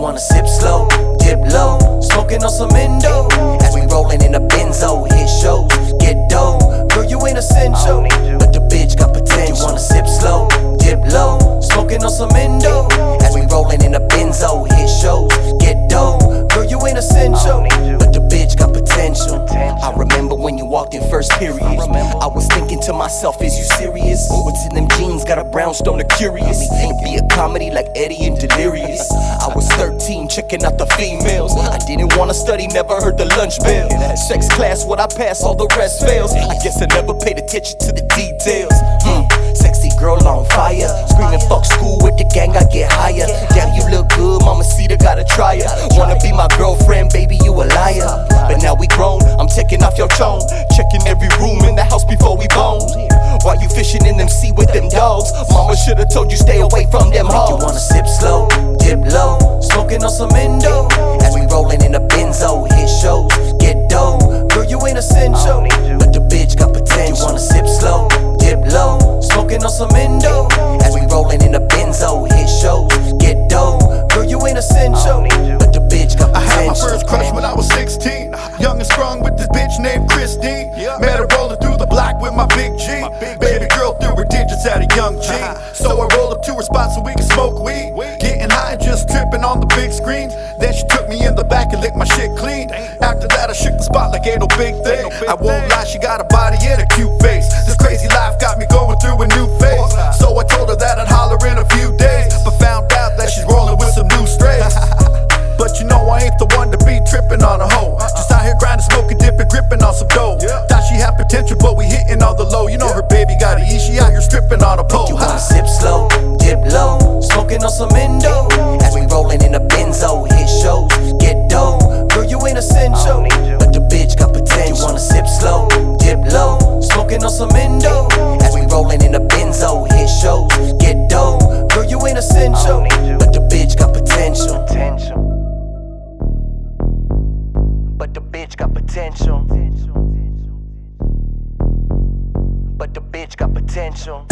wanna sip slow, dip low, smoking on some Indo. Smoking on some Indo. As we rollin' in a benzo, hit shows, get dough. Girl, you ain't essential, but the bitch got potential. I remember when you walked in first period. I was thinking to myself, is you serious? What's in them jeans? Got a brownstone of curious. Be a comedy like Eddie and Delirious. I was 13, checking out the females. I didn't wanna study, never heard the lunch bell. Sex class, what I pass, all the rest fails. I guess I never paid attention to the details. Hmm. Sexy girl on fire, In them sea with them dogs, mama should've told you stay away from them hoes. You wanna sip slow, dip low, smoking on some Indo. As we rollin' in the benzo, Then she took me in the back and licked my shit clean. After that, I shook the spot like ain't no big thing. I won't lie, she got a body and a cute face. This crazy life got on some Indo. As we rollin' in a benzo, hit shows, get dough. Girl, you ain't essential, but the bitch got potential. But the bitch got potential. But the bitch got potential.